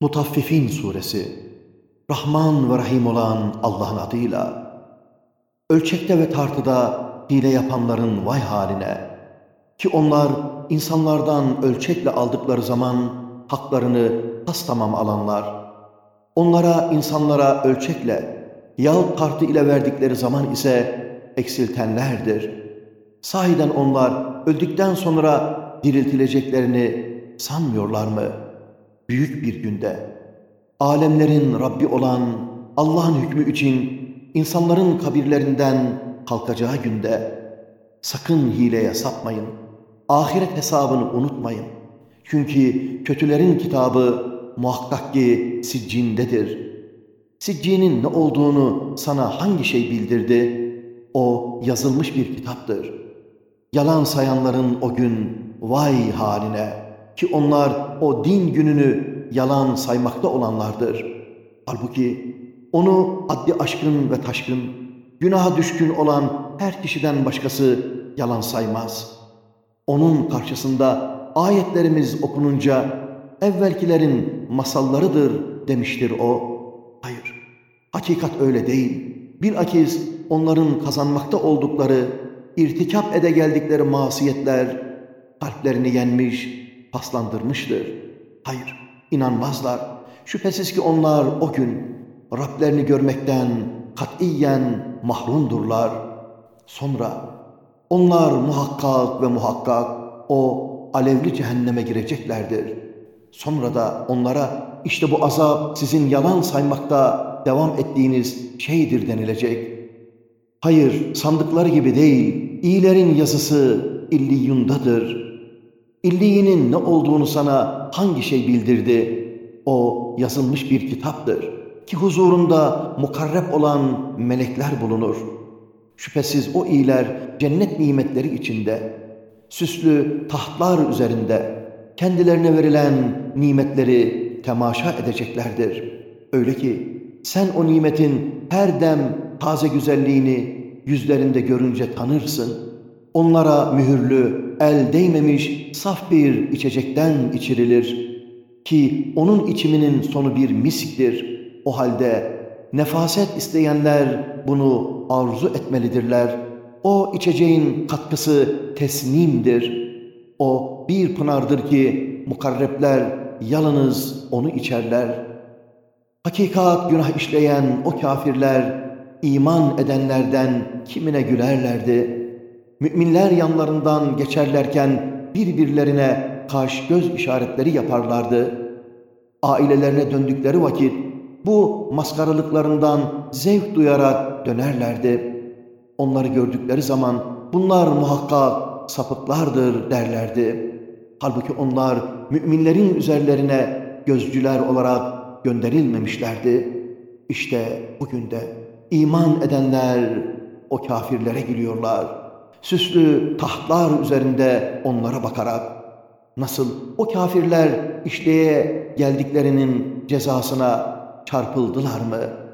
Mutaffifin Suresi Rahman ve Rahim olan Allah'ın adıyla Ölçekte ve tartıda hile yapanların vay haline ki onlar insanlardan ölçekle aldıkları zaman haklarını tas tamam alanlar onlara insanlara ölçekle yahut tartı ile verdikleri zaman ise eksiltenlerdir. Sahiden onlar öldükten sonra diriltileceklerini sanmıyorlar mı?'' Büyük bir günde, alemlerin Rabbi olan Allah'ın hükmü için insanların kabirlerinden kalkacağı günde, sakın hileye sapmayın, ahiret hesabını unutmayın. Çünkü kötülerin kitabı muhakkak ki siccindedir. Siccinin ne olduğunu sana hangi şey bildirdi? O yazılmış bir kitaptır. Yalan sayanların o gün vay haline.'' Ki onlar o din gününü yalan saymakta olanlardır. Halbuki onu adli aşkın ve taşkın, günaha düşkün olan her kişiden başkası yalan saymaz. Onun karşısında ayetlerimiz okununca evvelkilerin masallarıdır demiştir o. Hayır, hakikat öyle değil. Bir akiz onların kazanmakta oldukları, irtikap ede geldikleri masiyetler kalplerini yenmiş, paslandırmıştır. Hayır, inanmazlar. Şüphesiz ki onlar o gün Rablerini görmekten katiyen mahrumdurlar. Sonra onlar muhakkak ve muhakkak o alevli cehenneme gireceklerdir. Sonra da onlara işte bu azap sizin yalan saymakta devam ettiğiniz şeydir denilecek. Hayır, sandıkları gibi değil, iyilerin yazısı illiyundadır.'' İlliyinin ne olduğunu sana hangi şey bildirdi? O yazılmış bir kitaptır ki huzurunda mukarreb olan melekler bulunur. Şüphesiz o iyiler cennet nimetleri içinde, süslü tahtlar üzerinde kendilerine verilen nimetleri temaşa edeceklerdir. Öyle ki sen o nimetin her dem taze güzelliğini yüzlerinde görünce tanırsın.'' Onlara mühürlü, el değmemiş saf bir içecekten içirilir. Ki onun içiminin sonu bir misktir. O halde nefaset isteyenler bunu arzu etmelidirler. O içeceğin katkısı tesnimdir. O bir pınardır ki mukarrepler yalnız onu içerler. Hakikat günah işleyen o kafirler iman edenlerden kimine gülerlerdi.'' Müminler yanlarından geçerlerken birbirlerine kaş göz işaretleri yaparlardı. Ailelerine döndükleri vakit bu maskaralıklarından zevk duyarak dönerlerdi. Onları gördükleri zaman bunlar muhakkak sapıklardır derlerdi. Halbuki onlar müminlerin üzerlerine gözcüler olarak gönderilmemişlerdi. İşte bugün de iman edenler o kafirlere gülüyorlar.'' Süslü tahtlar üzerinde onlara bakarak nasıl o kafirler işleye geldiklerinin cezasına çarpıldılar mı?''